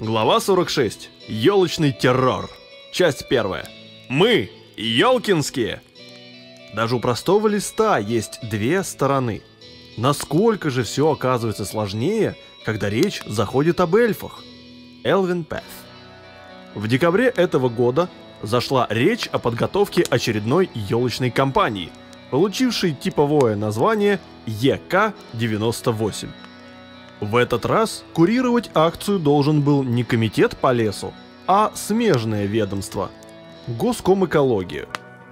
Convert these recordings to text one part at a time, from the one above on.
Глава 46. Ёлочный террор. Часть первая. Мы, ёлкинские. Даже у простого листа есть две стороны. Насколько же все оказывается сложнее, когда речь заходит об эльфах. Элвин Пэт. В декабре этого года зашла речь о подготовке очередной ёлочной кампании, получившей типовое название ЕК-98. В этот раз курировать акцию должен был не комитет по лесу, а смежное ведомство – Госкомэкология.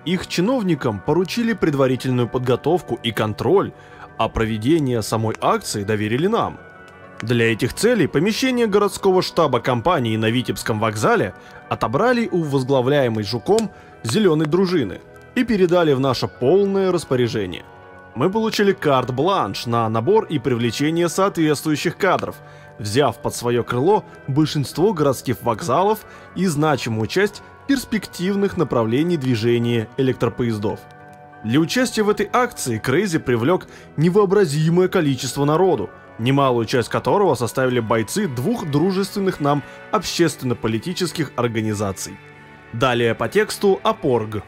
Их чиновникам поручили предварительную подготовку и контроль, а проведение самой акции доверили нам. Для этих целей помещение городского штаба компании на Витебском вокзале отобрали у возглавляемой Жуком зеленой дружины и передали в наше полное распоряжение – мы получили карт-бланш на набор и привлечение соответствующих кадров, взяв под свое крыло большинство городских вокзалов и значимую часть перспективных направлений движения электропоездов. Для участия в этой акции Крейзи привлек невообразимое количество народу, немалую часть которого составили бойцы двух дружественных нам общественно-политических организаций. Далее по тексту Апорг.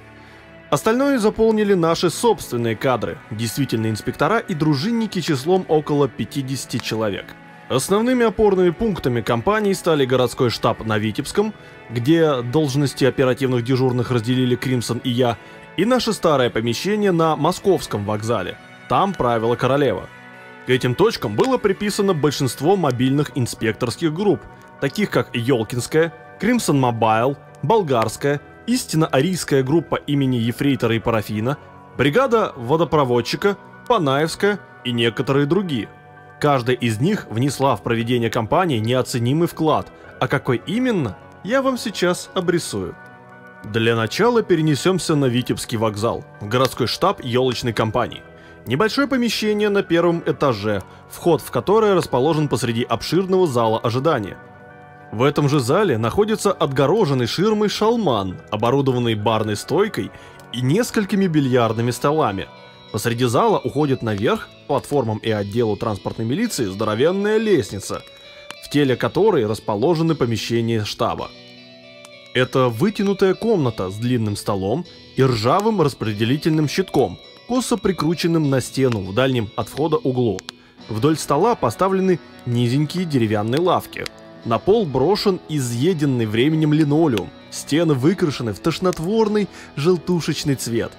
Остальное заполнили наши собственные кадры, действительные инспектора и дружинники числом около 50 человек. Основными опорными пунктами компании стали городской штаб на Витебском, где должности оперативных дежурных разделили Кримсон и я, и наше старое помещение на Московском вокзале. Там правила королева. К этим точкам было приписано большинство мобильных инспекторских групп, таких как Ёлкинская, Кримсон Мобайл, Болгарская истинно арийская группа имени Ефрейтора и Парафина, бригада водопроводчика, Панаевская и некоторые другие. Каждая из них внесла в проведение кампании неоценимый вклад, а какой именно, я вам сейчас обрисую. Для начала перенесемся на Витебский вокзал, городской штаб елочной компании. Небольшое помещение на первом этаже, вход в которое расположен посреди обширного зала ожидания – в этом же зале находится отгороженный ширмой шалман, оборудованный барной стойкой и несколькими бильярдными столами. Посреди зала уходит наверх, платформам и отделу транспортной милиции, здоровенная лестница, в теле которой расположены помещения штаба. Это вытянутая комната с длинным столом и ржавым распределительным щитком, косо прикрученным на стену в дальнем от входа углу. Вдоль стола поставлены низенькие деревянные лавки – на пол брошен изъеденный временем линолеум, стены выкрашены в тошнотворный желтушечный цвет.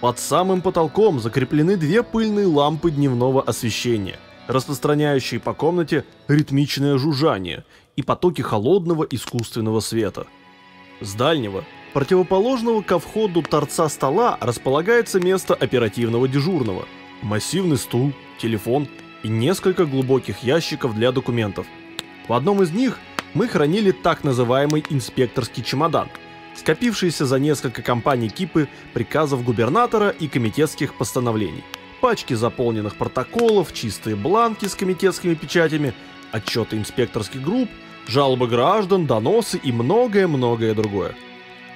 Под самым потолком закреплены две пыльные лампы дневного освещения, распространяющие по комнате ритмичное жужжание и потоки холодного искусственного света. С дальнего, противоположного ко входу торца стола располагается место оперативного дежурного, массивный стул, телефон и несколько глубоких ящиков для документов – в одном из них мы хранили так называемый инспекторский чемодан, скопившийся за несколько кампаний кипы приказов губернатора и комитетских постановлений, пачки заполненных протоколов, чистые бланки с комитетскими печатями, отчеты инспекторских групп, жалобы граждан, доносы и многое-многое другое.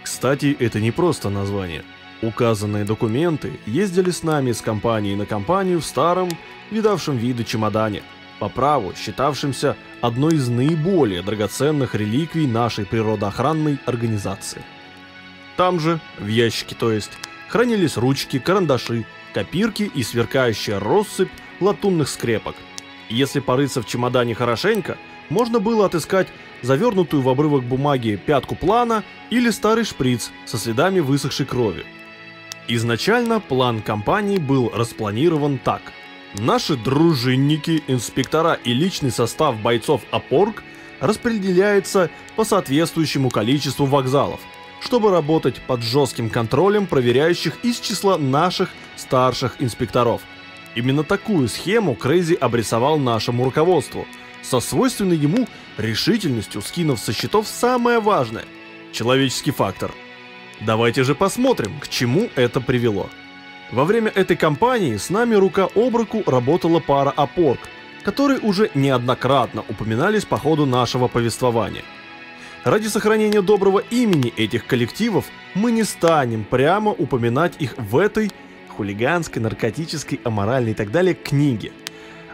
Кстати, это не просто название. Указанные документы ездили с нами с компании на компанию в старом, видавшем виды чемодане – по праву считавшимся одной из наиболее драгоценных реликвий нашей природоохранной организации. Там же, в ящике то есть, хранились ручки, карандаши, копирки и сверкающая россыпь латунных скрепок. Если порыться в чемодане хорошенько, можно было отыскать завернутую в обрывок бумаги пятку плана или старый шприц со следами высохшей крови. Изначально план компании был распланирован так – Наши дружинники, инспектора и личный состав бойцов ОПОРГ распределяется по соответствующему количеству вокзалов, чтобы работать под жестким контролем проверяющих из числа наших старших инспекторов. Именно такую схему Крейзи обрисовал нашему руководству, со свойственной ему решительностью скинув со счетов самое важное – человеческий фактор. Давайте же посмотрим, к чему это привело. Во время этой кампании с нами рука об руку работала пара опорк, которые уже неоднократно упоминались по ходу нашего повествования. Ради сохранения доброго имени этих коллективов мы не станем прямо упоминать их в этой хулиганской, наркотической, аморальной и так далее книге.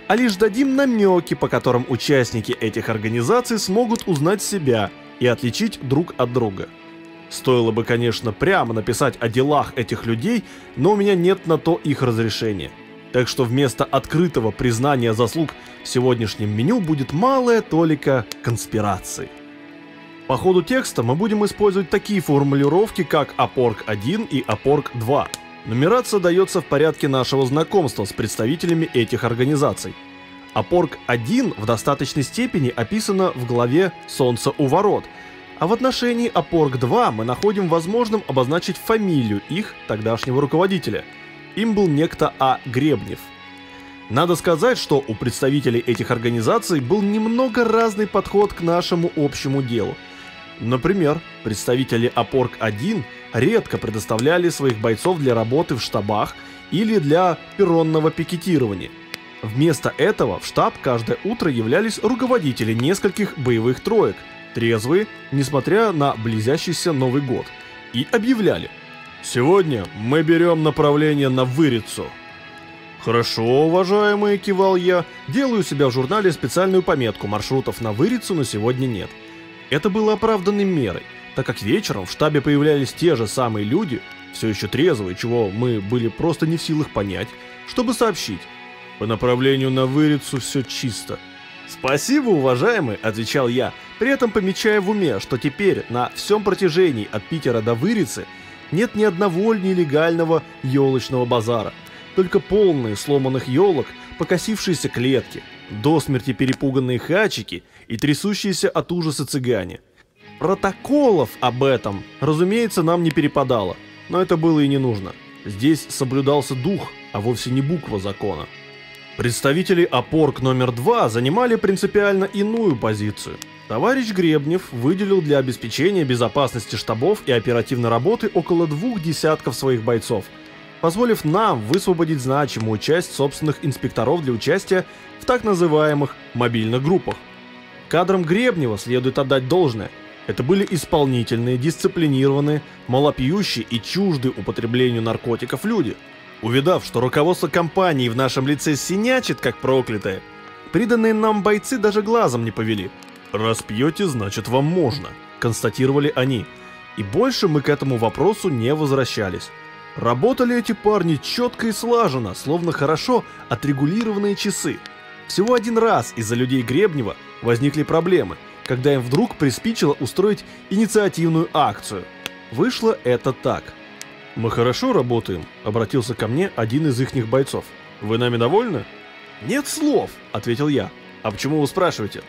а лишь дадим намеки, по которым участники этих организаций смогут узнать себя и отличить друг от друга. Стоило бы, конечно, прямо написать о делах этих людей, но у меня нет на то их разрешения. Так что вместо открытого признания заслуг в сегодняшнем меню будет малая толика конспирации. По ходу текста мы будем использовать такие формулировки, как АПОРГ-1 и АПОРГ-2. Нумерация дается в порядке нашего знакомства с представителями этих организаций. АПОРГ-1 в достаточной степени описана в главе «Солнце у ворот», а в отношении АПОРГ-2 мы находим возможным обозначить фамилию их тогдашнего руководителя. Им был некто А. Гребнев. Надо сказать, что у представителей этих организаций был немного разный подход к нашему общему делу – Например, представители Апорг-1 редко предоставляли своих бойцов для работы в штабах или для перронного пикетирования. Вместо этого в штаб каждое утро являлись руководители нескольких боевых троек, трезвые, несмотря на близящийся Новый год, и объявляли «Сегодня мы берем направление на Вырицу». «Хорошо, уважаемые», — кивал я, — «делаю себя в журнале специальную пометку, маршрутов на Вырицу на сегодня нет». Это было оправданной мерой, так как вечером в штабе появлялись те же самые люди, все еще трезвые, чего мы были просто не в силах понять, чтобы сообщить. По направлению на Вырицу все чисто. «Спасибо, уважаемый», — отвечал я, при этом помечая в уме, что теперь на всем протяжении от Питера до Вырицы нет ни одного нелегального елочного базара, только полные сломанных елок, покосившиеся клетки, до смерти перепуганные хачики и трясущиеся от ужаса цыгане. Протоколов об этом, разумеется, нам не перепадало, но это было и не нужно. Здесь соблюдался дух, а вовсе не буква закона. Представители опорк номер два занимали принципиально иную позицию. Товарищ Гребнев выделил для обеспечения безопасности штабов и оперативной работы около двух десятков своих бойцов – позволив нам высвободить значимую часть собственных инспекторов для участия в так называемых мобильных группах. Кадрам Гребнева следует отдать должное. Это были исполнительные, дисциплинированные, малопьющие и чужды употреблению наркотиков люди. Увидав, что руководство компании в нашем лице синячит, как проклятое, приданные нам бойцы даже глазом не повели. «Раз пьете, значит вам можно», — констатировали они. И больше мы к этому вопросу не возвращались. Работали эти парни четко и слаженно, словно хорошо отрегулированные часы. Всего один раз из-за людей Гребнева возникли проблемы, когда им вдруг приспичило устроить инициативную акцию. Вышло это так. «Мы хорошо работаем», — обратился ко мне один из ихних бойцов. «Вы нами довольны?» «Нет слов», — ответил я. «А почему вы спрашиваете?»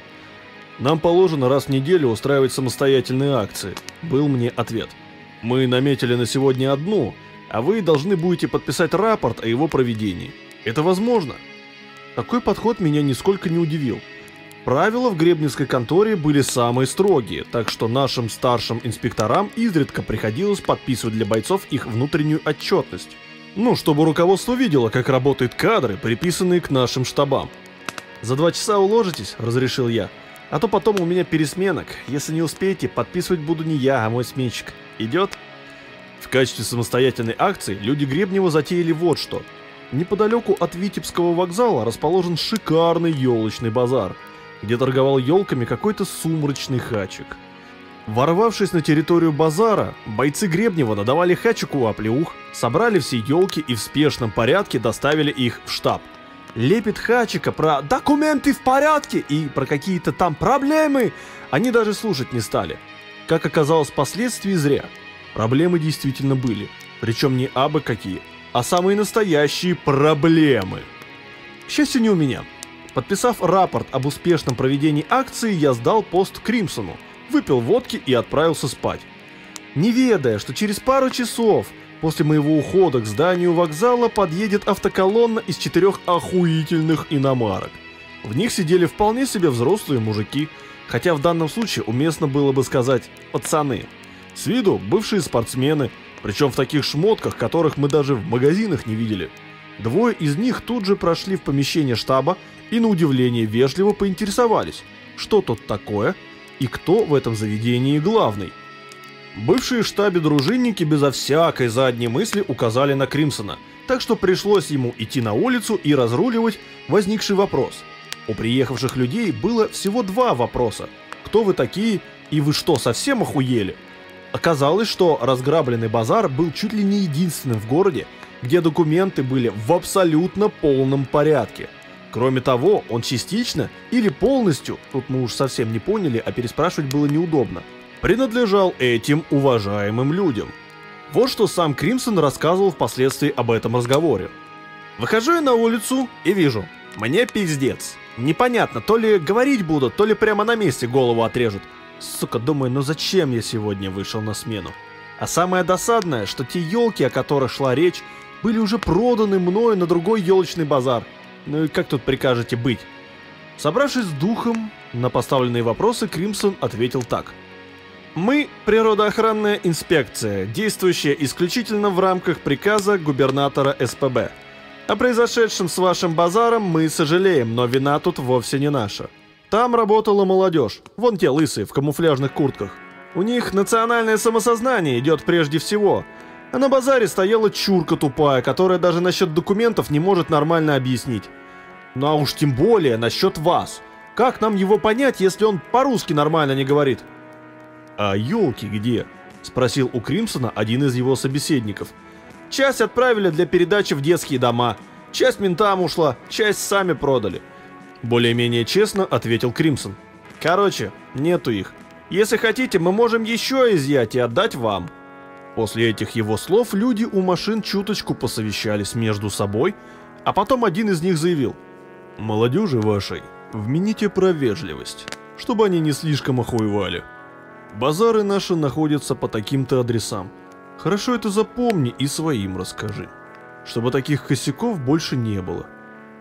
«Нам положено раз в неделю устраивать самостоятельные акции», — был мне ответ. «Мы наметили на сегодня одну, а вы должны будете подписать рапорт о его проведении. Это возможно. Такой подход меня нисколько не удивил. Правила в гребневской конторе были самые строгие, так что нашим старшим инспекторам изредка приходилось подписывать для бойцов их внутреннюю отчетность. Ну, чтобы руководство видело, как работают кадры, приписанные к нашим штабам. «За два часа уложитесь?» – разрешил я. «А то потом у меня пересменок. Если не успеете, подписывать буду не я, а мой сменщик. Идет?» В качестве самостоятельной акции люди Гребнева затеяли вот что. Неподалеку от Витебского вокзала расположен шикарный елочный базар, где торговал елками какой-то сумрачный хачик. Ворвавшись на территорию базара, бойцы Гребнева надавали хачику оплеух, собрали все елки и в спешном порядке доставили их в штаб. Лепит хачика про «документы в порядке» и про какие-то там проблемы они даже слушать не стали. Как оказалось впоследствии зря – Проблемы действительно были. Причем не абы какие, а самые настоящие проблемы. К счастью, не у меня. Подписав рапорт об успешном проведении акции, я сдал пост Кримсону, выпил водки и отправился спать. Не ведая, что через пару часов после моего ухода к зданию вокзала подъедет автоколонна из четырех охуительных иномарок. В них сидели вполне себе взрослые мужики, хотя в данном случае уместно было бы сказать «пацаны». С виду бывшие спортсмены, причем в таких шмотках, которых мы даже в магазинах не видели. Двое из них тут же прошли в помещение штаба и на удивление вежливо поинтересовались, что тут такое и кто в этом заведении главный. Бывшие штабе дружинники безо всякой задней мысли указали на Кримсона, так что пришлось ему идти на улицу и разруливать возникший вопрос. У приехавших людей было всего два вопроса. Кто вы такие и вы что, совсем охуели? Оказалось, что разграбленный базар был чуть ли не единственным в городе, где документы были в абсолютно полном порядке. Кроме того, он частично или полностью, тут мы уж совсем не поняли, а переспрашивать было неудобно, принадлежал этим уважаемым людям. Вот что сам Кримсон рассказывал впоследствии об этом разговоре. Выхожу я на улицу и вижу, мне пиздец. Непонятно, то ли говорить будут, то ли прямо на месте голову отрежут. Сука, думаю, ну зачем я сегодня вышел на смену? А самое досадное, что те елки, о которых шла речь, были уже проданы мною на другой елочный базар. Ну и как тут прикажете быть? Собравшись с духом, на поставленные вопросы Кримсон ответил так. Мы – природоохранная инспекция, действующая исключительно в рамках приказа губернатора СПБ. О произошедшем с вашим базаром мы сожалеем, но вина тут вовсе не наша. Там работала молодежь, вон те лысые в камуфляжных куртках. У них национальное самосознание идет прежде всего – а на базаре стояла чурка тупая, которая даже насчет документов не может нормально объяснить. Ну а уж тем более насчет вас. Как нам его понять, если он по-русски нормально не говорит? А елки где? Спросил у Кримсона один из его собеседников. Часть отправили для передачи в детские дома. Часть ментам ушла, часть сами продали. Более-менее честно ответил Кримсон. Короче, нету их. Если хотите, мы можем еще изъять и отдать вам. После этих его слов люди у машин чуточку посовещались между собой, а потом один из них заявил «Молодежи вашей, вмените про вежливость, чтобы они не слишком охуевали. Базары наши находятся по таким-то адресам. Хорошо это запомни и своим расскажи, чтобы таких косяков больше не было.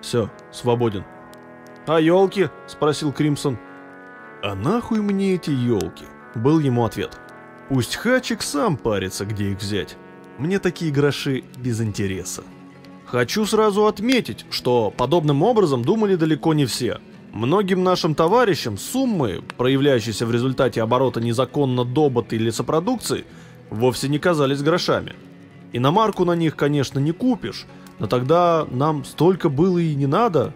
Все, свободен». «А елки?» – спросил Кримсон. «А нахуй мне эти елки?» – был ему ответ. Пусть Хачик сам парится, где их взять. Мне такие гроши без интереса. Хочу сразу отметить, что подобным образом думали далеко не все. Многим нашим товарищам суммы, проявляющиеся в результате оборота незаконно добытой лесопродукции, вовсе не казались грошами. Иномарку на них, конечно, не купишь, но тогда нам столько было и не надо.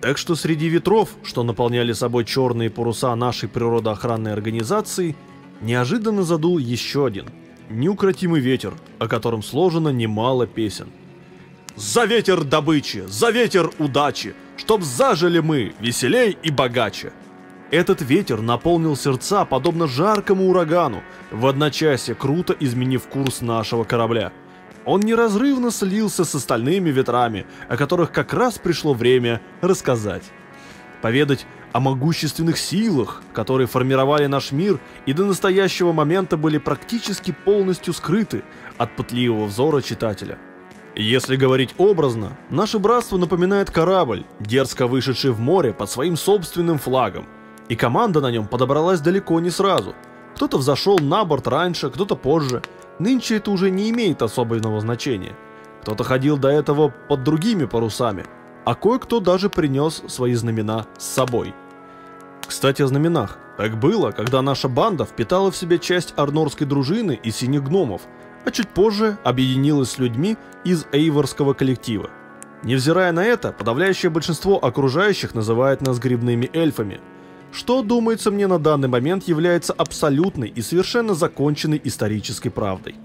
Так что среди ветров, что наполняли собой черные паруса нашей природоохранной организации – неожиданно задул еще один, неукротимый ветер, о котором сложено немало песен. «За ветер добычи, за ветер удачи, чтоб зажили мы веселей и богаче!» Этот ветер наполнил сердца подобно жаркому урагану, в одночасье круто изменив курс нашего корабля. Он неразрывно слился с остальными ветрами, о которых как раз пришло время рассказать. Поведать о могущественных силах, которые формировали наш мир и до настоящего момента были практически полностью скрыты от пытливого взора читателя. Если говорить образно, наше братство напоминает корабль, дерзко вышедший в море под своим собственным флагом. И команда на нем подобралась далеко не сразу. Кто-то взошел на борт раньше, кто-то позже. Нынче это уже не имеет особенного значения. Кто-то ходил до этого под другими парусами, а кое-кто даже принес свои знамена с собой. Кстати, о знаменах. Так было, когда наша банда впитала в себя часть арнорской дружины и синих гномов, а чуть позже объединилась с людьми из эйворского коллектива. Невзирая на это, подавляющее большинство окружающих называет нас грибными эльфами, что, думается мне, на данный момент является абсолютной и совершенно законченной исторической правдой.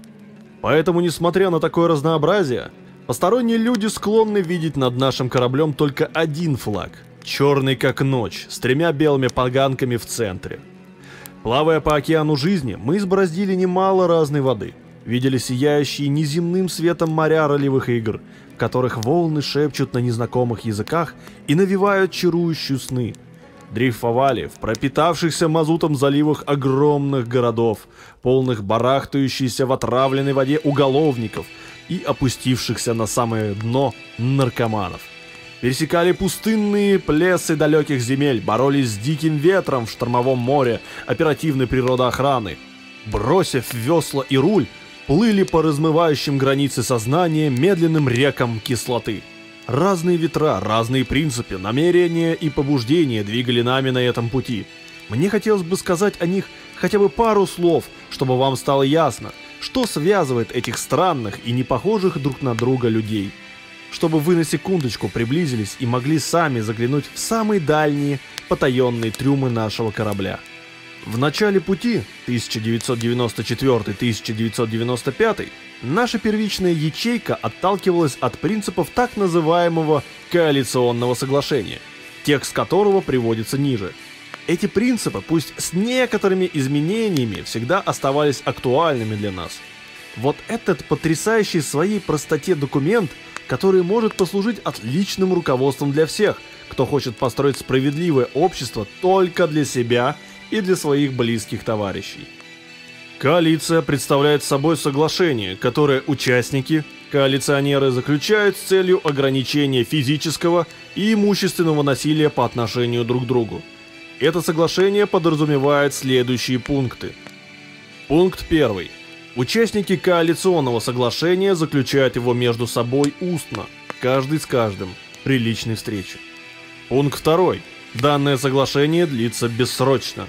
Поэтому, несмотря на такое разнообразие, посторонние люди склонны видеть над нашим кораблем только один флаг – черный как ночь, с тремя белыми поганками в центре. Плавая по океану жизни, мы избороздили немало разной воды. Видели сияющие неземным светом моря ролевых игр, в которых волны шепчут на незнакомых языках и навевают чарующие сны. Дрейфовали в пропитавшихся мазутом заливах огромных городов, полных барахтающейся в отравленной воде уголовников и опустившихся на самое дно наркоманов – пересекали пустынные плесы далеких земель, боролись с диким ветром в штормовом море оперативной природоохраны. Бросив весла и руль, плыли по размывающим границы сознания медленным рекам кислоты. Разные ветра, разные принципы, намерения и побуждения двигали нами на этом пути. Мне хотелось бы сказать о них хотя бы пару слов, чтобы вам стало ясно, что связывает этих странных и не похожих друг на друга людей. Чтобы вы на секундочку приблизились и могли сами заглянуть в самые дальние потаенные трюмы нашего корабля. В начале пути 1994-1995 наша первичная ячейка отталкивалась от принципов так называемого коалиционного соглашения, текст которого приводится ниже. Эти принципы, пусть с некоторыми изменениями, всегда оставались актуальными для нас. Вот этот потрясающий своей простоте документ, который может послужить отличным руководством для всех, кто хочет построить справедливое общество только для себя и для своих близких товарищей. Коалиция представляет собой соглашение, которое участники, коалиционеры заключают с целью ограничения физического и имущественного насилия по отношению друг к другу. Это соглашение подразумевает следующие пункты. Пункт 1. Участники коалиционного соглашения заключают его между собой устно, каждый с каждым, при личной встрече. Пункт 2. Данное соглашение длится бессрочно.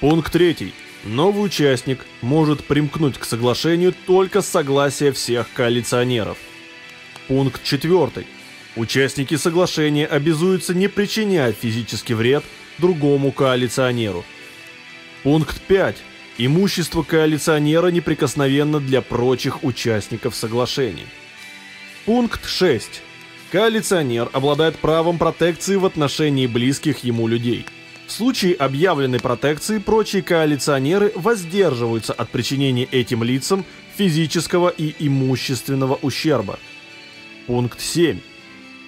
Пункт 3. Новый участник может примкнуть к соглашению только с согласия всех коалиционеров. Пункт 4. Участники соглашения обязуются не причинять физический вред другому коалиционеру. Пункт 5. Имущество коалиционера неприкосновенно для прочих участников соглашения. Пункт 6. Коалиционер обладает правом протекции в отношении близких ему людей. В случае объявленной протекции прочие коалиционеры воздерживаются от причинения этим лицам физического и имущественного ущерба. Пункт 7.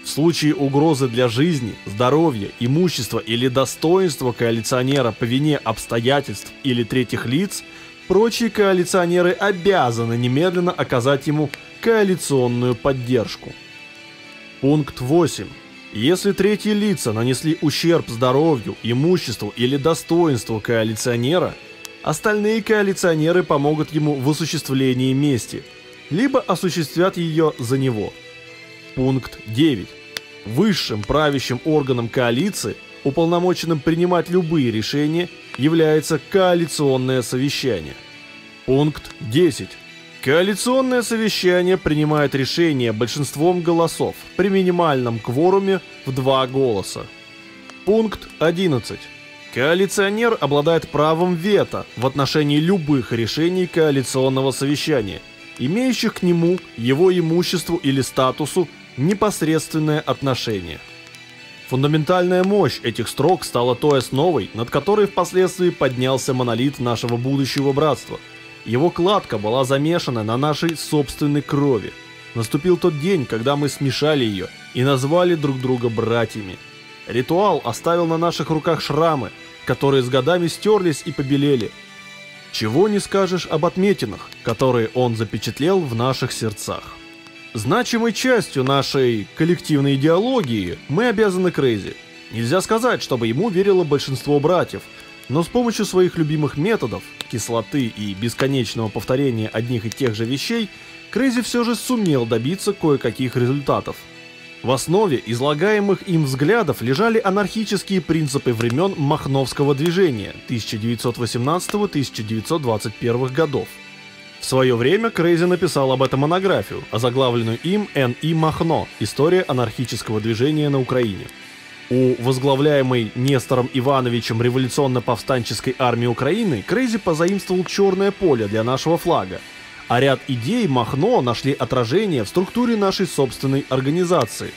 В случае угрозы для жизни, здоровья, имущества или достоинства коалиционера по вине обстоятельств или третьих лиц, прочие коалиционеры обязаны немедленно оказать ему коалиционную поддержку. Пункт 8. Если третьи лица нанесли ущерб здоровью, имуществу или достоинству коалиционера, остальные коалиционеры помогут ему в осуществлении мести, либо осуществят ее за него. Пункт 9. Высшим правящим органом коалиции, уполномоченным принимать любые решения, является коалиционное совещание. Пункт 10. Коалиционное совещание принимает решение большинством голосов при минимальном кворуме в два голоса. Пункт 11. Коалиционер обладает правом вето в отношении любых решений коалиционного совещания, имеющих к нему, его имуществу или статусу непосредственное отношение. Фундаментальная мощь этих строк стала той основой, над которой впоследствии поднялся монолит нашего будущего братства. Его кладка была замешана на нашей собственной крови. Наступил тот день, когда мы смешали ее и назвали друг друга братьями. Ритуал оставил на наших руках шрамы, которые с годами стерлись и побелели. Чего не скажешь об отметинах, которые он запечатлел в наших сердцах. Значимой частью нашей коллективной идеологии мы обязаны Крейзи. Нельзя сказать, чтобы ему верило большинство братьев, но с помощью своих любимых методов, кислоты и бесконечного повторения одних и тех же вещей, Крейзи все же сумел добиться кое-каких результатов. В основе излагаемых им взглядов лежали анархические принципы времен Махновского движения 1918-1921 годов. В свое время Крейзи написал об этом монографию, озаглавленную им Н.И. Махно «История анархического движения на Украине». У возглавляемой Нестором Ивановичем революционно-повстанческой армии Украины Крейзи позаимствовал черное поле для нашего флага, а ряд идей Махно нашли отражение в структуре нашей собственной организации.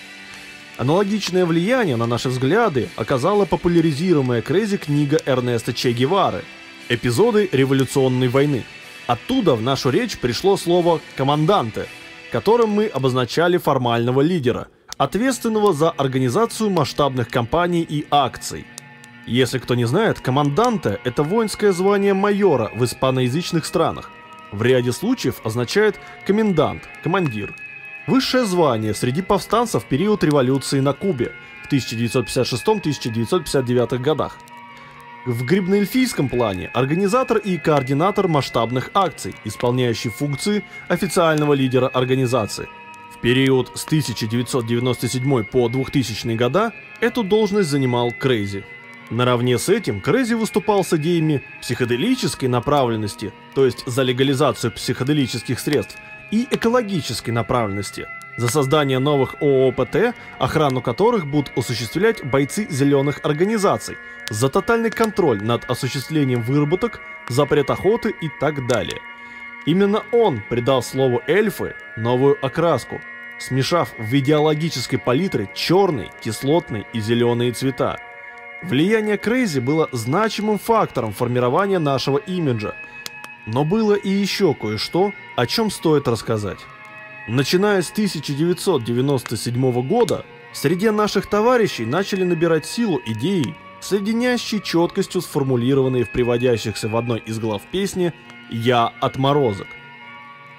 Аналогичное влияние на наши взгляды оказала популяризируемая Крейзи книга Эрнеста Че Гевары «Эпизоды революционной войны», Оттуда в нашу речь пришло слово «команданте», которым мы обозначали формального лидера, ответственного за организацию масштабных кампаний и акций. Если кто не знает, команданте – это воинское звание майора в испаноязычных странах. В ряде случаев означает комендант, командир. Высшее звание среди повстанцев в период революции на Кубе в 1956-1959 годах – в грибноэльфийском плане организатор и координатор масштабных акций, исполняющий функции официального лидера организации. В период с 1997 по 2000 года эту должность занимал Крейзи. Наравне с этим Крейзи выступал с идеями психоделической направленности, то есть за легализацию психоделических средств, и экологической направленности, за создание новых ООПТ, охрану которых будут осуществлять бойцы зеленых организаций, за тотальный контроль над осуществлением вырубок, запрет охоты и так далее. Именно он придал слову эльфы новую окраску, смешав в идеологической палитре черный, кислотный и зеленые цвета. Влияние Крейзи было значимым фактором формирования нашего имиджа, но было и еще кое-что, о чем стоит рассказать. Начиная с 1997 года, среди наших товарищей начали набирать силу идеи, соединяющие четкостью сформулированные в приводящихся в одной из глав песни «Я отморозок».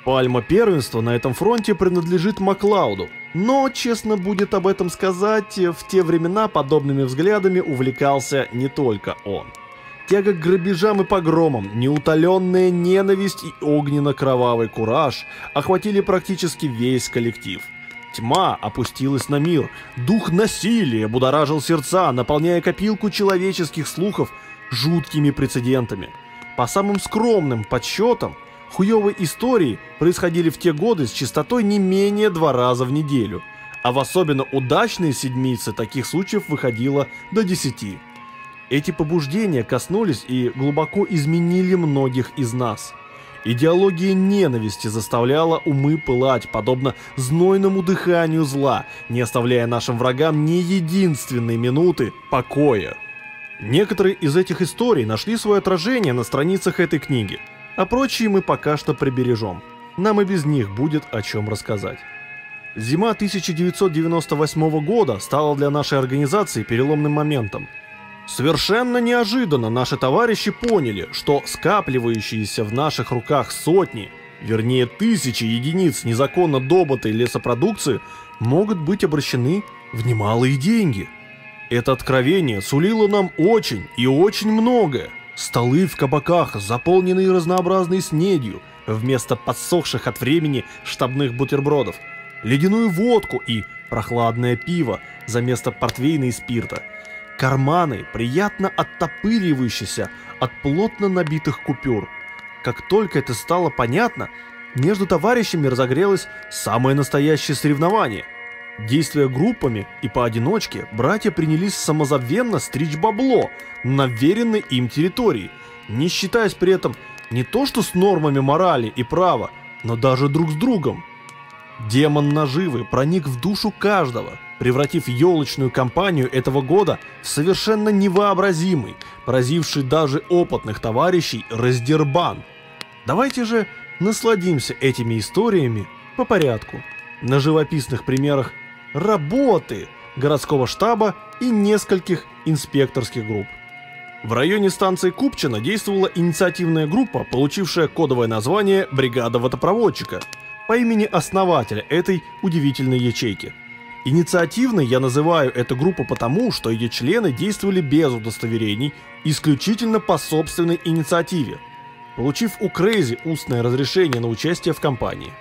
Пальма первенства на этом фронте принадлежит Маклауду, но, честно будет об этом сказать, в те времена подобными взглядами увлекался не только он. Тяга к грабежам и погромам, неутоленная ненависть и огненно-кровавый кураж охватили практически весь коллектив. Тьма опустилась на мир, дух насилия будоражил сердца, наполняя копилку человеческих слухов жуткими прецедентами. По самым скромным подсчетам, Хуевые истории происходили в те годы с частотой не менее два раза в неделю, а в особенно удачные седмицы таких случаев выходило до десяти. Эти побуждения коснулись и глубоко изменили многих из нас. Идеология ненависти заставляла умы пылать, подобно знойному дыханию зла, не оставляя нашим врагам ни единственной минуты покоя. Некоторые из этих историй нашли свое отражение на страницах этой книги – а прочие мы пока что прибережем. Нам и без них будет о чем рассказать. Зима 1998 года стала для нашей организации переломным моментом. Совершенно неожиданно наши товарищи поняли, что скапливающиеся в наших руках сотни, вернее тысячи единиц незаконно добытой лесопродукции могут быть обращены в немалые деньги. Это откровение сулило нам очень и очень многое. Столы в кабаках, заполненные разнообразной снедью, вместо подсохших от времени штабных бутербродов, ледяную водку и прохладное пиво за место портвейна и спирта, карманы, приятно оттопыривающиеся от плотно набитых купюр. Как только это стало понятно, между товарищами разогрелось самое настоящее соревнование – Действуя группами и поодиночке, братья принялись самозабвенно стричь бабло на веренной им территории, не считаясь при этом не то что с нормами морали и права, но даже друг с другом. Демон наживы проник в душу каждого, превратив елочную кампанию этого года в совершенно невообразимый, поразивший даже опытных товарищей раздербан. Давайте же насладимся этими историями по порядку, на живописных примерах работы городского штаба и нескольких инспекторских групп. В районе станции Купчино действовала инициативная группа, получившая кодовое название «Бригада водопроводчика» по имени основателя этой удивительной ячейки. Инициативной я называю эту группу потому, что ее члены действовали без удостоверений, исключительно по собственной инициативе, получив у Крейзи устное разрешение на участие в кампании.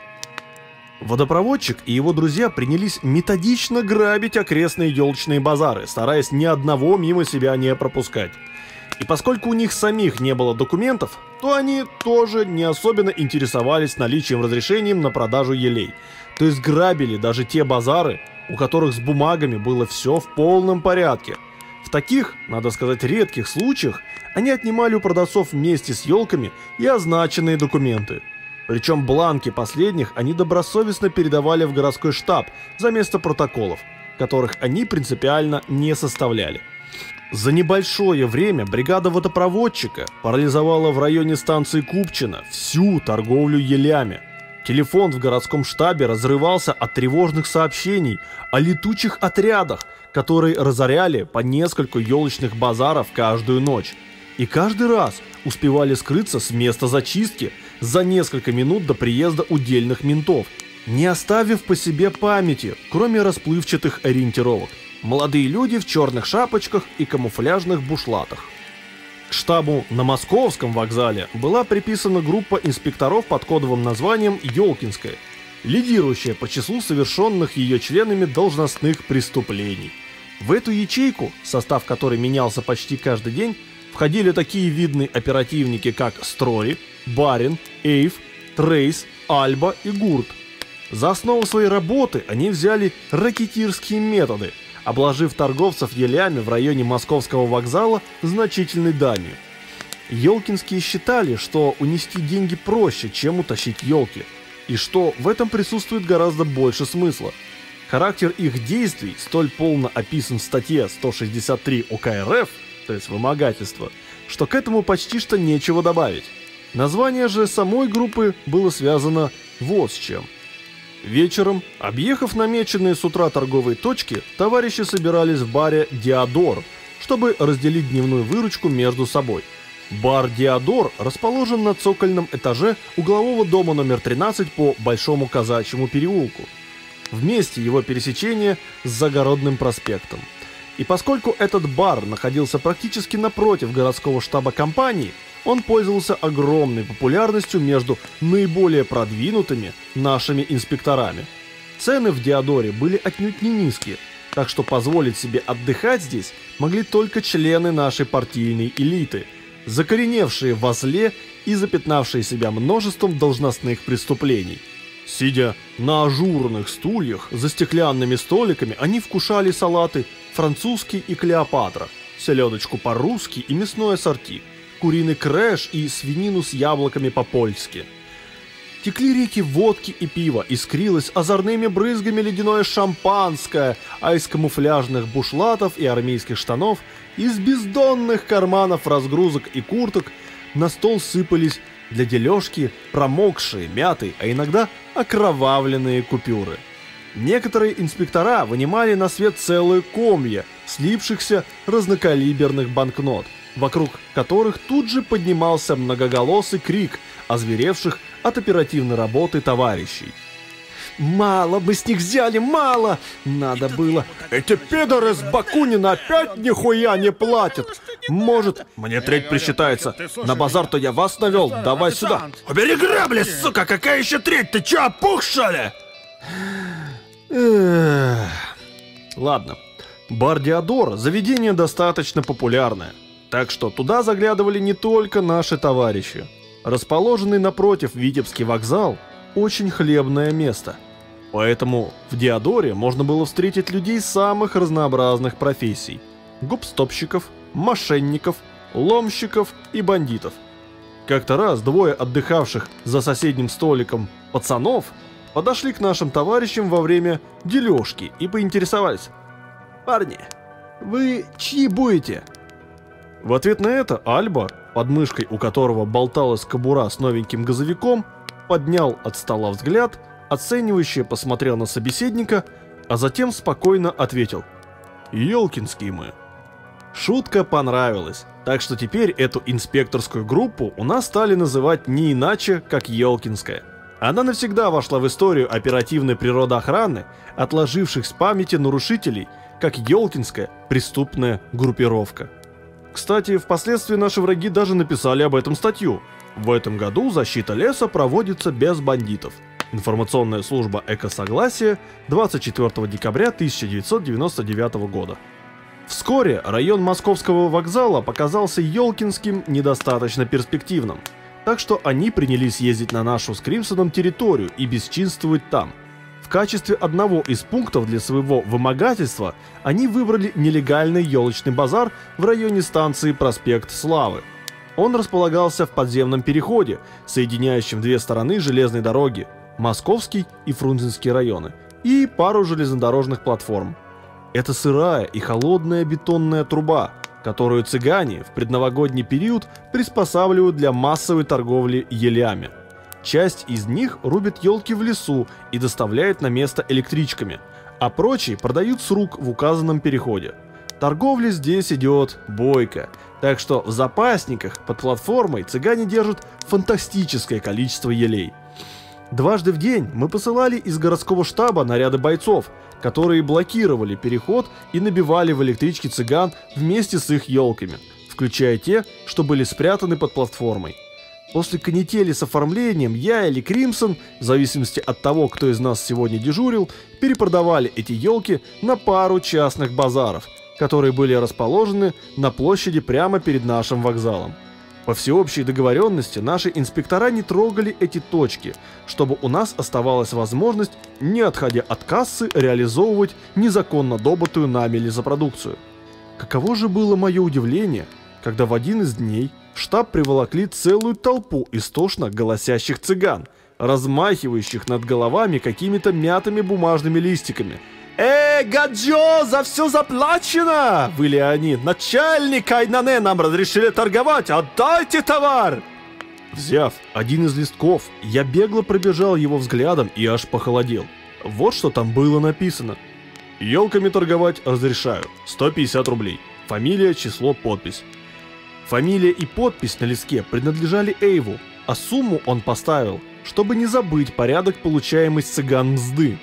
Водопроводчик и его друзья принялись методично грабить окрестные елочные базары, стараясь ни одного мимо себя не пропускать. И поскольку у них самих не было документов, то они тоже не особенно интересовались наличием разрешением на продажу елей. То есть грабили даже те базары, у которых с бумагами было все в полном порядке. В таких, надо сказать, редких случаях они отнимали у продавцов вместе с елками и означенные документы. Причем бланки последних они добросовестно передавали в городской штаб за место протоколов, которых они принципиально не составляли. За небольшое время бригада водопроводчика парализовала в районе станции Купчино всю торговлю елями. Телефон в городском штабе разрывался от тревожных сообщений о летучих отрядах, которые разоряли по несколько елочных базаров каждую ночь. И каждый раз успевали скрыться с места зачистки – за несколько минут до приезда удельных ментов, не оставив по себе памяти, кроме расплывчатых ориентировок. Молодые люди в черных шапочках и камуфляжных бушлатах. Штабу на московском вокзале была приписана группа инспекторов под кодовым названием «Елкинская», лидирующая по числу совершенных ее членами должностных преступлений. В эту ячейку, состав которой менялся почти каждый день, входили такие видные оперативники, как Строри, Барин, Эйв, Трейс, Альба и Гурт. За основу своей работы они взяли ракетирские методы, обложив торговцев елями в районе московского вокзала значительной данью. Елкинские считали, что унести деньги проще, чем утащить елки, и что в этом присутствует гораздо больше смысла. Характер их действий столь полно описан в статье 163 УК РФ, то есть вымогательство, что к этому почти что нечего добавить. Название же самой группы было связано вот с чем. Вечером, объехав намеченные с утра торговые точки, товарищи собирались в баре «Диодор», чтобы разделить дневную выручку между собой. Бар «Диодор» расположен на цокольном этаже углового дома номер 13 по Большому Казачьему переулку. В месте его пересечения с Загородным проспектом. И поскольку этот бар находился практически напротив городского штаба компании – он пользовался огромной популярностью между наиболее продвинутыми нашими инспекторами. Цены в Диодоре были отнюдь не низкие, так что позволить себе отдыхать здесь могли только члены нашей партийной элиты, закореневшие в зле и запятнавшие себя множеством должностных преступлений. Сидя на ажурных стульях за стеклянными столиками, они вкушали салаты французский и Клеопатра, селедочку по-русски и мясное сорти – куриный крэш и свинину с яблоками по-польски. Текли реки водки и пива, искрилось озорными брызгами ледяное шампанское, а из камуфляжных бушлатов и армейских штанов, из бездонных карманов разгрузок и курток на стол сыпались для дележки промокшие, мятые, а иногда окровавленные купюры. Некоторые инспектора вынимали на свет целые комья слипшихся разнокалиберных банкнот – вокруг которых тут же поднимался многоголосый крик озверевших от оперативной работы товарищей. «Мало бы с них взяли, мало! Надо было... Эти пидоры с Бакунина опять нихуя не платят! Может, мне треть присчитается. На базар-то я вас навел, давай сюда. Убери грабли, сука, какая еще треть? Ты че, опух, что ли? Ладно. Бар Диодор – заведение достаточно популярное. Так что туда заглядывали не только наши товарищи. Расположенный напротив Витебский вокзал – очень хлебное место. Поэтому в Диодоре можно было встретить людей самых разнообразных профессий. Губстопщиков, мошенников, ломщиков и бандитов. Как-то раз двое отдыхавших за соседним столиком пацанов подошли к нашим товарищам во время дележки и поинтересовались. «Парни, вы чьи будете?» В ответ на это Альба, под мышкой у которого болталась кобура с новеньким газовиком, поднял от стола взгляд, оценивающе посмотрел на собеседника, а затем спокойно ответил «Елкинские мы». Шутка понравилась, так что теперь эту инспекторскую группу у нас стали называть не иначе, как Елкинская. Она навсегда вошла в историю оперативной природоохраны, отложивших с памяти нарушителей, как Елкинская преступная группировка. Кстати, впоследствии наши враги даже написали об этом статью. В этом году защита леса проводится без бандитов. Информационная служба «Экосогласие» 24 декабря 1999 года. Вскоре район Московского вокзала показался Ёлкинским недостаточно перспективным, так что они принялись ездить на нашу с Кримсоном территорию и бесчинствовать там – в качестве одного из пунктов для своего вымогательства они выбрали нелегальный елочный базар в районе станции Проспект Славы. Он располагался в подземном переходе, соединяющем две стороны железной дороги – Московский и Фрунзенский районы, и пару железнодорожных платформ. Это сырая и холодная бетонная труба, которую цыгане в предновогодний период приспосабливают для массовой торговли елями – Часть из них рубит елки в лесу и доставляет на место электричками, а прочие продают с рук в указанном переходе. Торговля здесь идет бойко, так что в запасниках под платформой цыгане держат фантастическое количество елей. Дважды в день мы посылали из городского штаба наряды бойцов, которые блокировали переход и набивали в электрички цыган вместе с их елками, включая те, что были спрятаны под платформой. После канители с оформлением я или Кримсон, в зависимости от того, кто из нас сегодня дежурил, перепродавали эти елки на пару частных базаров, которые были расположены на площади прямо перед нашим вокзалом. По всеобщей договоренности наши инспектора не трогали эти точки, чтобы у нас оставалась возможность, не отходя от кассы, реализовывать незаконно добытую нами лизопродукцию. Каково же было мое удивление, когда в один из дней в штаб приволокли целую толпу истошно голосящих цыган, размахивающих над головами какими-то мятыми бумажными листиками – «Э, гаджо, за все заплачено!» – выли они. «Начальник Айнане нам разрешили торговать, отдайте товар!» Взяв один из листков, я бегло пробежал его взглядом и аж похолодел. Вот что там было написано. Елками торговать разрешаю. 150 рублей. Фамилия, число, подпись. Фамилия и подпись на листке принадлежали Эйву, а сумму он поставил, чтобы не забыть порядок получаемой с цыган мзды.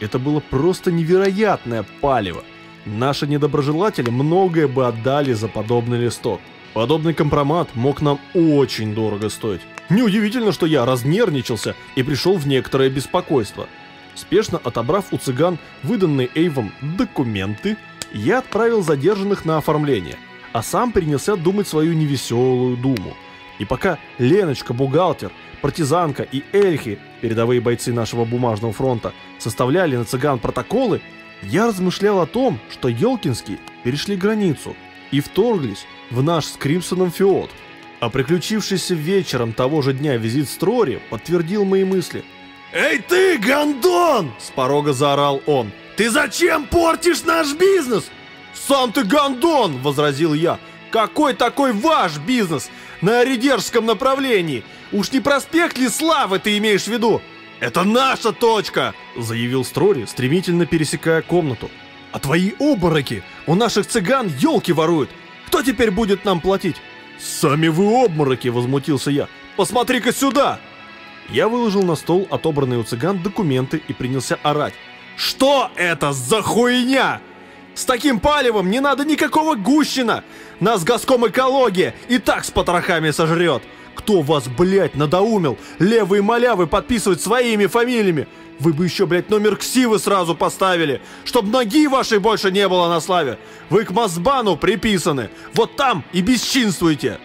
Это было просто невероятное палево. Наши недоброжелатели многое бы отдали за подобный листок. Подобный компромат мог нам очень дорого стоить. Неудивительно, что я разнервничался и пришел в некоторое беспокойство. Спешно отобрав у цыган выданные Эйвом документы, я отправил задержанных на оформление, а сам принялся думать свою невеселую думу. И пока Леночка, бухгалтер, партизанка и Эльхи, передовые бойцы нашего бумажного фронта, составляли на цыган протоколы, я размышлял о том, что Ёлкинские перешли границу и вторглись в наш с Кримсоном феод. А приключившийся вечером того же дня визит Строри подтвердил мои мысли. «Эй ты, гондон!» – с порога заорал он. «Ты зачем портишь наш бизнес?» «Сам ты гондон!» – возразил я. «Какой такой ваш бизнес? на Оридержском направлении. Уж не проспект ли Славы ты имеешь в виду? Это наша точка, заявил Строри, стремительно пересекая комнату. А твои обмороки у наших цыган елки воруют. Кто теперь будет нам платить? Сами вы обмороки, возмутился я. Посмотри-ка сюда. Я выложил на стол отобранные у цыган документы и принялся орать. Что это за хуйня? С таким палевом не надо никакого гущина! Нас госком экология и так с потрохами сожрет! Кто вас, блядь, надоумил левые малявы подписывать своими фамилиями? Вы бы еще, блядь, номер ксивы сразу поставили, чтоб ноги вашей больше не было на славе. Вы к Мазбану приписаны, вот там и бесчинствуйте.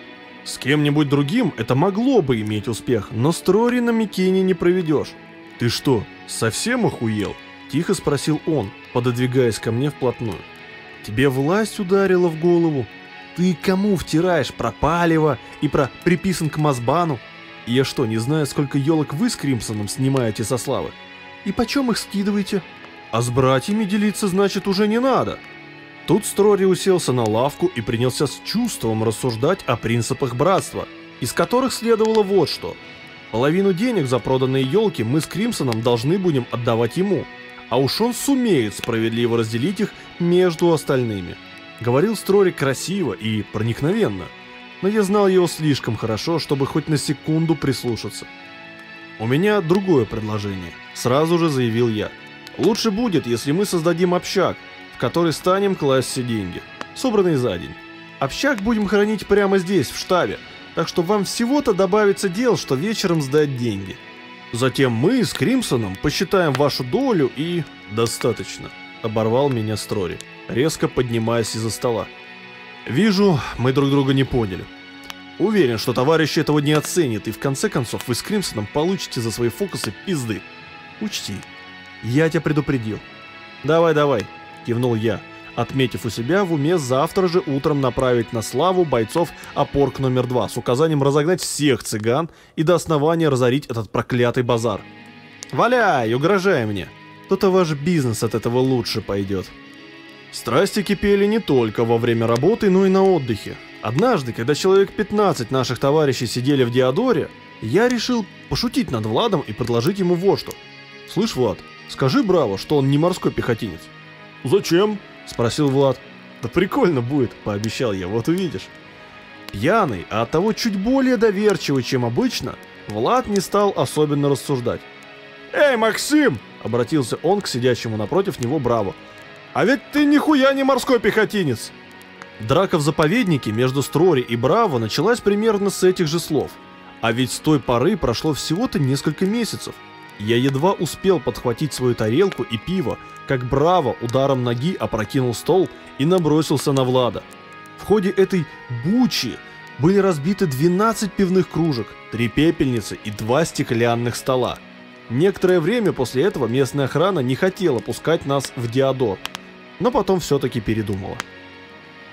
С кем-нибудь другим это могло бы иметь успех, но Строри на Микине не проведешь. Ты что, совсем охуел? Тихо спросил он, пододвигаясь ко мне вплотную. Тебе власть ударила в голову? Ты кому втираешь про палево и про приписан к Мазбану? Я что, не знаю, сколько елок вы с Кримсоном снимаете со славы? И почем их скидываете? А с братьями делиться, значит, уже не надо. Тут Строри уселся на лавку и принялся с чувством рассуждать о принципах братства, из которых следовало вот что. Половину денег за проданные елки мы с Кримсоном должны будем отдавать ему, а уж он сумеет справедливо разделить их между остальными. Говорил Строри красиво и проникновенно, но я знал его слишком хорошо, чтобы хоть на секунду прислушаться. «У меня другое предложение», — сразу же заявил я. «Лучше будет, если мы создадим общак, в который станем класть все деньги, собранные за день. Общак будем хранить прямо здесь, в штабе, так что вам всего-то добавится дел, что вечером сдать деньги. Затем мы с Кримсоном посчитаем вашу долю и... Достаточно. Оборвал меня Строри, резко поднимаясь из-за стола. Вижу, мы друг друга не поняли. Уверен, что товарищи этого не оценят, и в конце концов вы с Кримсоном получите за свои фокусы пизды. Учти, я тебя предупредил. Давай-давай, кивнул я, отметив у себя в уме завтра же утром направить на славу бойцов опорк номер два с указанием разогнать всех цыган и до основания разорить этот проклятый базар. Валяй, угрожай мне. То-то ваш бизнес от этого лучше пойдет. Страсти кипели не только во время работы, но и на отдыхе. Однажды, когда человек 15 наших товарищей сидели в Диадоре, я решил пошутить над Владом и предложить ему вот что. «Слышь, Влад, скажи Браво, что он не морской пехотинец». «Зачем?» – спросил Влад. «Да прикольно будет», – пообещал я, вот увидишь. Пьяный, а оттого чуть более доверчивый, чем обычно, Влад не стал особенно рассуждать. «Эй, Максим!» – обратился он к сидящему напротив него Браво. «А ведь ты нихуя не морской пехотинец!» Драка в заповеднике между Строри и Браво началась примерно с этих же слов. А ведь с той поры прошло всего-то несколько месяцев. Я едва успел подхватить свою тарелку и пиво, как Браво ударом ноги опрокинул стол и набросился на Влада. В ходе этой бучи были разбиты 12 пивных кружек, 3 пепельницы и 2 стеклянных стола. Некоторое время после этого местная охрана не хотела пускать нас в Диодор, но потом все-таки передумала.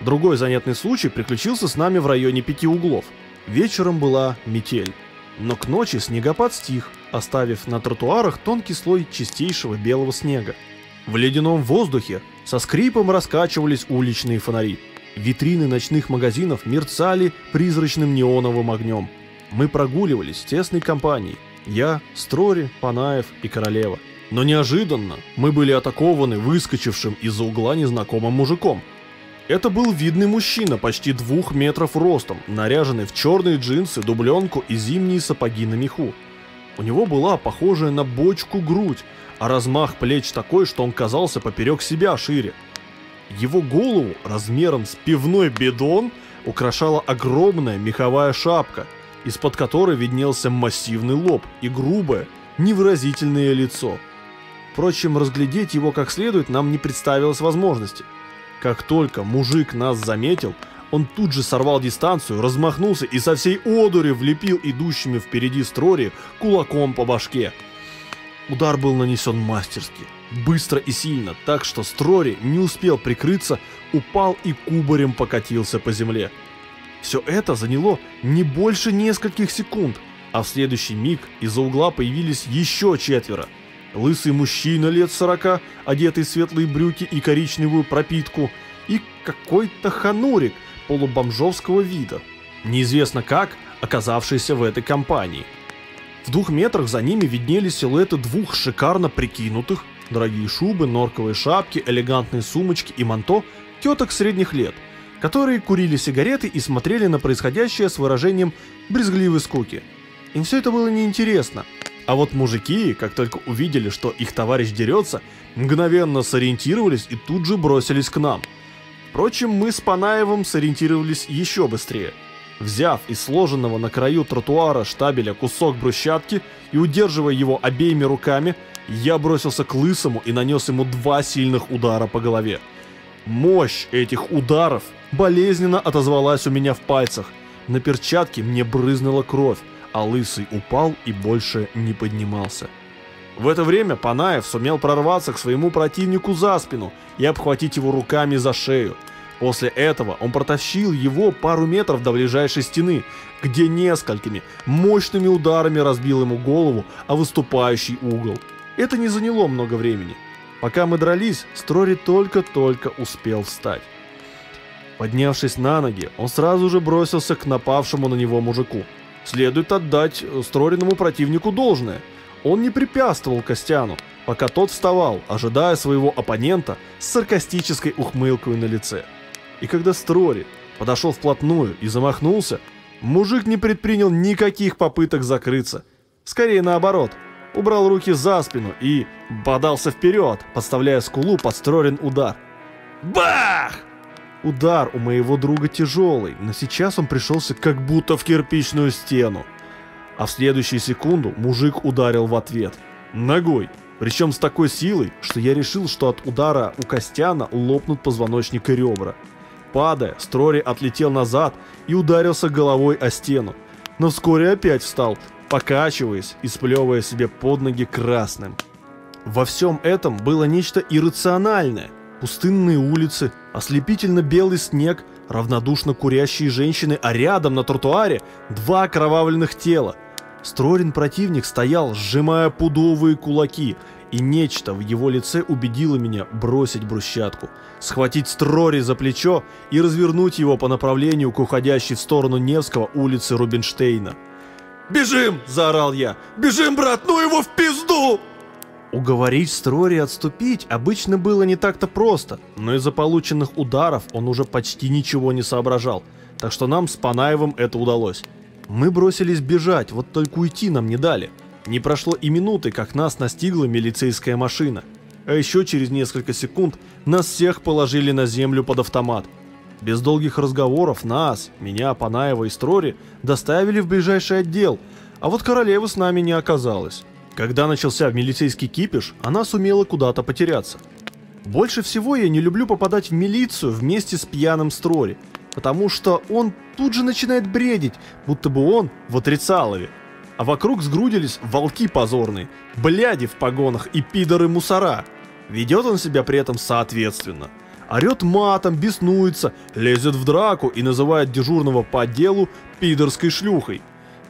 Другой занятный случай приключился с нами в районе Пяти Углов. Вечером была метель, но к ночи снегопад стих, оставив на тротуарах тонкий слой чистейшего белого снега. В ледяном воздухе со скрипом раскачивались уличные фонари. Витрины ночных магазинов мерцали призрачным неоновым огнем. Мы прогуливались тесной компанией. Я, Строри, Панаев и Королева. Но неожиданно мы были атакованы выскочившим из-за угла незнакомым мужиком. Это был видный мужчина почти двух метров ростом, наряженный в черные джинсы, дубленку и зимние сапоги на меху. У него была похожая на бочку грудь, а размах плеч такой, что он казался поперек себя шире. Его голову размером с пивной бидон украшала огромная меховая шапка, из-под которой виднелся массивный лоб и грубое, невыразительное лицо. Впрочем, разглядеть его как следует нам не представилось возможности. Как только мужик нас заметил, он тут же сорвал дистанцию, размахнулся и со всей одури влепил идущими впереди Строри кулаком по башке. Удар был нанесен мастерски, быстро и сильно, так что Строри не успел прикрыться, упал и кубарем покатился по земле. Все это заняло не больше нескольких секунд, а в следующий миг из-за угла появились еще четверо. Лысый мужчина лет сорока, одетый в светлые брюки и коричневую пропитку, и какой-то ханурик – полубомжовского вида, неизвестно как оказавшийся в этой компании. В двух метрах за ними виднелись силуэты двух шикарно прикинутых, дорогие шубы, норковые шапки, элегантные сумочки и манто теток средних лет, которые курили сигареты и смотрели на происходящее с выражением брезгливой скуки. Им все это было неинтересно, а вот мужики, как только увидели, что их товарищ дерется, мгновенно сориентировались и тут же бросились к нам – Впрочем, мы с Панаевым сориентировались еще быстрее. Взяв из сложенного на краю тротуара штабеля кусок брусчатки и удерживая его обеими руками, я бросился к Лысому и нанес ему два сильных удара по голове. Мощь этих ударов болезненно отозвалась у меня в пальцах. На перчатке мне брызнула кровь, а Лысый упал и больше не поднимался. В это время Панаев сумел прорваться к своему противнику за спину и обхватить его руками за шею. После этого он протащил его пару метров до ближайшей стены, где несколькими мощными ударами разбил ему голову о выступающий угол. Это не заняло много времени. Пока мы дрались, Строри только-только успел встать. Поднявшись на ноги, он сразу же бросился к напавшему на него мужику. Следует отдать Строриному противнику должное – он не препятствовал Костяну, пока тот вставал, ожидая своего оппонента с саркастической ухмылкой на лице. И когда Строри подошел вплотную и замахнулся, мужик не предпринял никаких попыток закрыться. Скорее наоборот, убрал руки за спину и подался вперед, подставляя скулу под Строрин удар. Бах! Удар у моего друга тяжелый, но сейчас он пришелся как будто в кирпичную стену а в следующую секунду мужик ударил в ответ. Ногой. Причем с такой силой, что я решил, что от удара у Костяна лопнут позвоночник и ребра. Падая, Строри отлетел назад и ударился головой о стену. Но вскоре опять встал, покачиваясь и сплевывая себе под ноги красным. Во всем этом было нечто иррациональное. Пустынные улицы, ослепительно белый снег, равнодушно курящие женщины, а рядом на тротуаре два окровавленных тела. Строрин противник стоял, сжимая пудовые кулаки, и нечто в его лице убедило меня бросить брусчатку, схватить Строри за плечо и развернуть его по направлению к уходящей в сторону Невского улицы Рубинштейна. «Бежим!» – заорал я. «Бежим, брат! Ну его в пизду!» Уговорить Строри отступить обычно было не так-то просто, но из-за полученных ударов он уже почти ничего не соображал, так что нам с Панаевым это удалось. Мы бросились бежать, вот только уйти нам не дали. Не прошло и минуты, как нас настигла милицейская машина. А еще через несколько секунд нас всех положили на землю под автомат. Без долгих разговоров нас, меня, Панаева и Строри доставили в ближайший отдел, а вот королевы с нами не оказалось. Когда начался милицейский кипиш, она сумела куда-то потеряться. Больше всего я не люблю попадать в милицию вместе с пьяным Строри, потому что он тут же начинает бредить, будто бы он в отрицалове. А вокруг сгрудились волки позорные, бляди в погонах и пидоры-мусора. Ведет он себя при этом соответственно. Орет матом, беснуется, лезет в драку и называет дежурного по отделу пидорской шлюхой.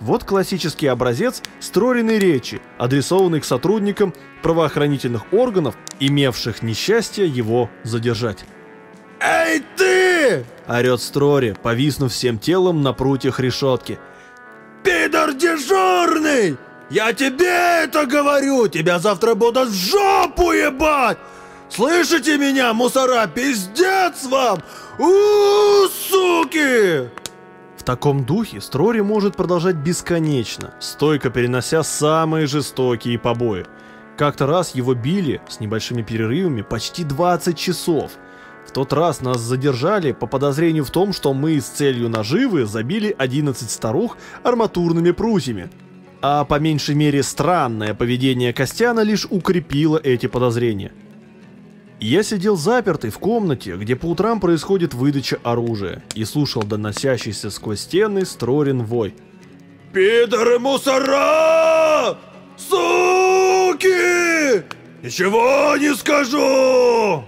Вот классический образец стройной речи, адресованный к сотрудникам правоохранительных органов, имевших несчастье его задержать. «Эй ты!» – орет Строри, повиснув всем телом на прутьях решетки. «Пидор дежурный! Я тебе это говорю! Тебя завтра будут в жопу ебать! Слышите меня, мусора? Пиздец вам! у суки!» В таком духе Строри может продолжать бесконечно, стойко перенося самые жестокие побои. Как-то раз его били с небольшими перерывами почти 20 часов. В тот раз нас задержали по подозрению в том, что мы с целью наживы забили 11 старух арматурными прутьями. А по меньшей мере странное поведение Костяна лишь укрепило эти подозрения. Я сидел запертый в комнате, где по утрам происходит выдача оружия, и слушал доносящийся сквозь стены Строрин вой. «Пидоры мусора! Суки! Ничего не скажу!»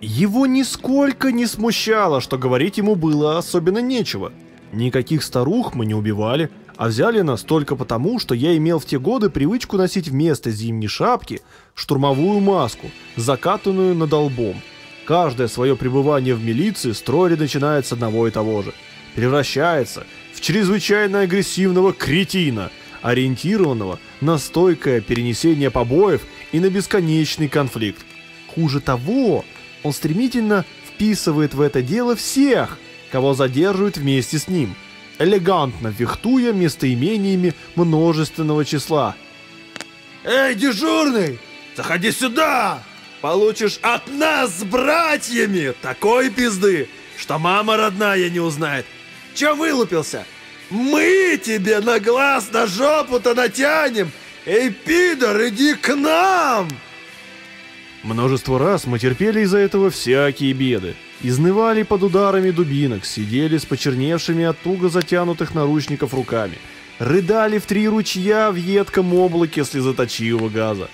Его нисколько не смущало, что говорить ему было особенно нечего. Никаких старух мы не убивали, а взяли нас только потому, что я имел в те годы привычку носить вместо зимней шапки штурмовую маску, закатанную над лбом. Каждое свое пребывание в милиции строри начинает с одного и того же. Превращается в чрезвычайно агрессивного кретина, ориентированного на стойкое перенесение побоев и на бесконечный конфликт. Хуже того, он стремительно вписывает в это дело всех, кого задерживают вместе с ним – элегантно фехтуя местоимениями множественного числа. «Эй, дежурный, заходи сюда! Получишь от нас с братьями такой пизды, что мама родная не узнает. Че вылупился? Мы тебе на глаз на жопу-то натянем! Эй, пидор, иди к нам!» Множество раз мы терпели из-за этого всякие беды. Изнывали под ударами дубинок, сидели с почерневшими от туго затянутых наручников руками. Рыдали в три ручья в едком облаке слезоточивого газа.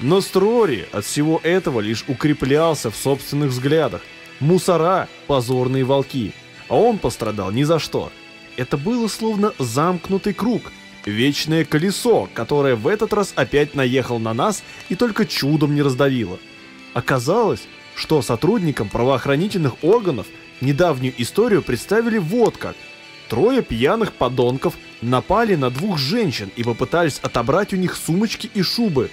Но Строри от всего этого лишь укреплялся в собственных взглядах. Мусора – позорные волки. А он пострадал ни за что. Это было словно замкнутый круг. Вечное колесо, которое в этот раз опять наехал на нас и только чудом не раздавило. Оказалось, что сотрудникам правоохранительных органов недавнюю историю представили вот как. Трое пьяных подонков напали на двух женщин и попытались отобрать у них сумочки и шубы.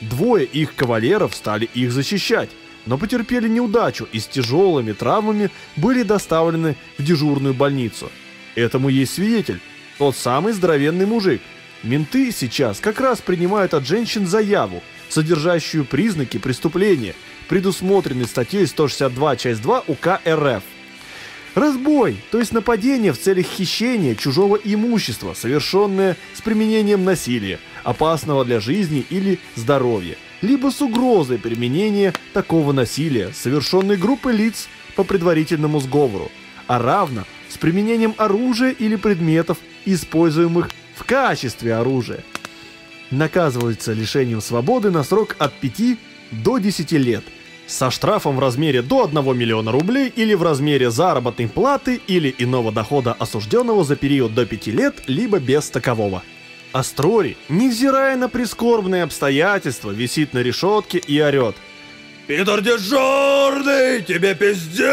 Двое их кавалеров стали их защищать, но потерпели неудачу и с тяжелыми травмами были доставлены в дежурную больницу. Этому есть свидетель, тот самый здоровенный мужик. Менты сейчас как раз принимают от женщин заяву, содержащую признаки преступления – предусмотренный статьей 162 часть 2 УК РФ. Разбой, то есть нападение в целях хищения чужого имущества, совершенное с применением насилия, опасного для жизни или здоровья, либо с угрозой применения такого насилия, совершенной группой лиц по предварительному сговору, а равно с применением оружия или предметов, используемых в качестве оружия. Наказывается лишением свободы на срок от 5 до 10 лет – со штрафом в размере до 1 миллиона рублей или в размере заработной платы или иного дохода осужденного за период до 5 лет, либо без такового. Астрори, невзирая на прискорбные обстоятельства, висит на решетке и орет. «Питер дежурный, тебе пиздец!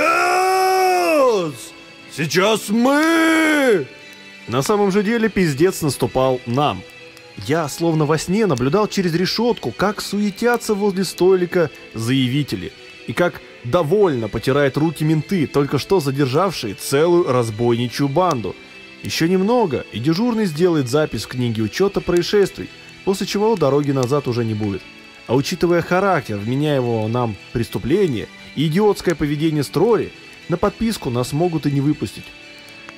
Сейчас мы!» На самом же деле пиздец наступал нам – я, словно во сне, наблюдал через решетку, как суетятся возле столика заявители, и как довольно потирают руки менты, только что задержавшие целую разбойничью банду. Еще немного, и дежурный сделает запись в книге учета происшествий, после чего дороги назад уже не будет. А учитывая характер вменяемого нам преступления и идиотское поведение Строри, на подписку нас могут и не выпустить.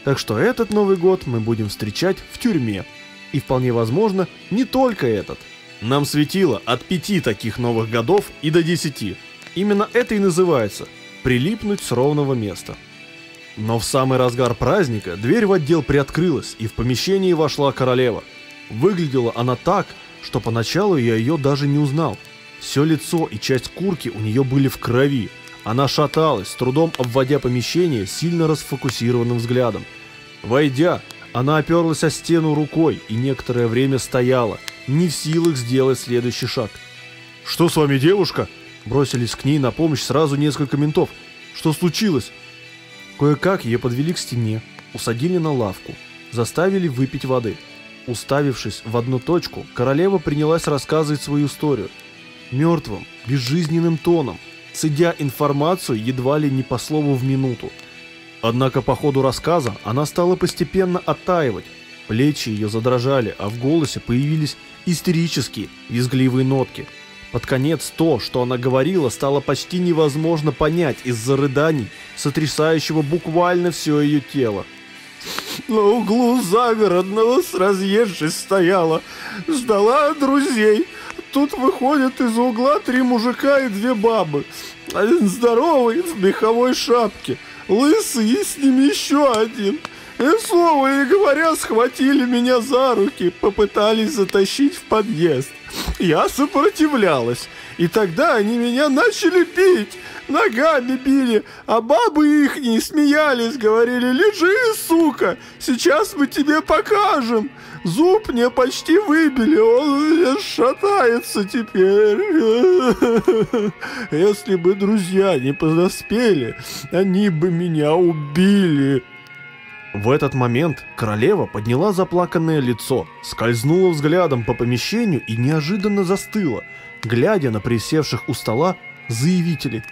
Так что этот Новый год мы будем встречать в тюрьме. И вполне возможно, не только этот. Нам светило от пяти таких новых годов и до десяти. Именно это и называется «прилипнуть с ровного места». Но в самый разгар праздника дверь в отдел приоткрылась, и в помещении вошла королева. Выглядела она так, что поначалу я ее даже не узнал. Все лицо и часть курки у нее были в крови. Она шаталась, с трудом обводя помещение сильно расфокусированным взглядом. Войдя, она оперлась о стену рукой и некоторое время стояла, не в силах сделать следующий шаг. «Что с вами, девушка?» Бросились к ней на помощь сразу несколько ментов. «Что случилось?» Кое-как ее подвели к стене, усадили на лавку, заставили выпить воды. Уставившись в одну точку, королева принялась рассказывать свою историю. Мертвым, безжизненным тоном, цедя информацию едва ли не по слову в минуту. Однако по ходу рассказа она стала постепенно оттаивать, плечи ее задрожали, а в голосе появились истерические, визгливые нотки – под конец то, что она говорила, стало почти невозможно понять из-за рыданий, сотрясающего буквально все ее тело. На углу загородного с разъезжей стояла, ждала друзей. Тут выходят из угла три мужика и две бабы. Один здоровый в меховой шапке, лысый и с ними еще один. И слово не говоря, схватили меня за руки, попытались затащить в подъезд. Я сопротивлялась. И тогда они меня начали бить. Ногами били, а бабы их не смеялись, говорили, лежи, сука, сейчас мы тебе покажем. Зуб мне почти выбили, он шатается теперь. Если бы друзья не подоспели, они бы меня убили. В этот момент королева подняла заплаканное лицо, скользнула взглядом по помещению и неожиданно застыла, глядя на присевших у стола заявителей.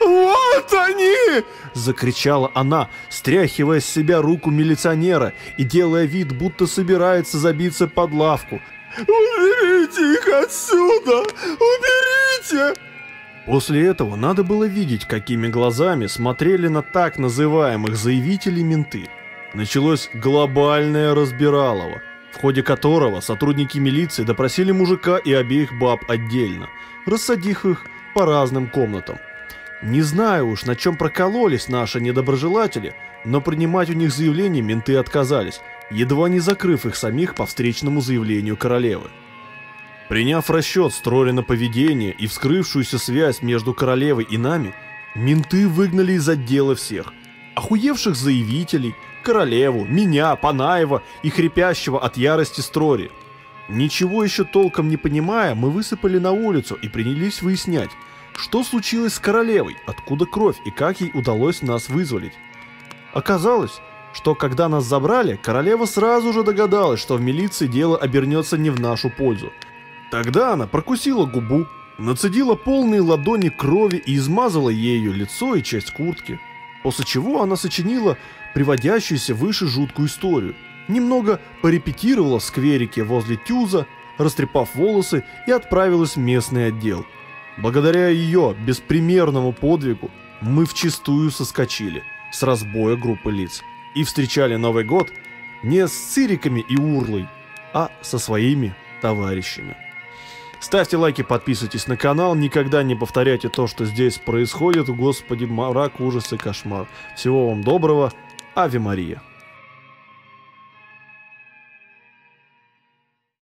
«Вот они!» – закричала она, стряхивая с себя руку милиционера и делая вид, будто собирается забиться под лавку. «Уберите их отсюда! Уберите!» После этого надо было видеть, какими глазами смотрели на так называемых заявителей менты – началось глобальное разбиралово, в ходе которого сотрудники милиции допросили мужика и обеих баб отдельно, рассадив их по разным комнатам. Не знаю уж, на чем прокололись наши недоброжелатели, но принимать у них заявления менты отказались, едва не закрыв их самих по встречному заявлению королевы. Приняв расчет строили на поведение и вскрывшуюся связь между королевой и нами, менты выгнали из отдела всех, охуевших заявителей – королеву, меня, Панаева и хрипящего от ярости Строри. Ничего еще толком не понимая, мы высыпали на улицу и принялись выяснять, что случилось с королевой, откуда кровь и как ей удалось нас вызволить. Оказалось, что когда нас забрали, королева сразу же догадалась, что в милиции дело обернется не в нашу пользу. Тогда она прокусила губу, нацедила полные ладони крови и измазала ею лицо и часть куртки. После чего она сочинила приводящуюся выше жуткую историю. Немного порепетировала в скверике возле Тюза, растрепав волосы и отправилась в местный отдел. Благодаря ее беспримерному подвигу мы вчистую соскочили с разбоя группы лиц и встречали Новый год не с цириками и урлой, а со своими товарищами. Ставьте лайки, подписывайтесь на канал, никогда не повторяйте то, что здесь происходит. Господи, мрак, ужас и кошмар. Всего вам доброго. Ave Maria.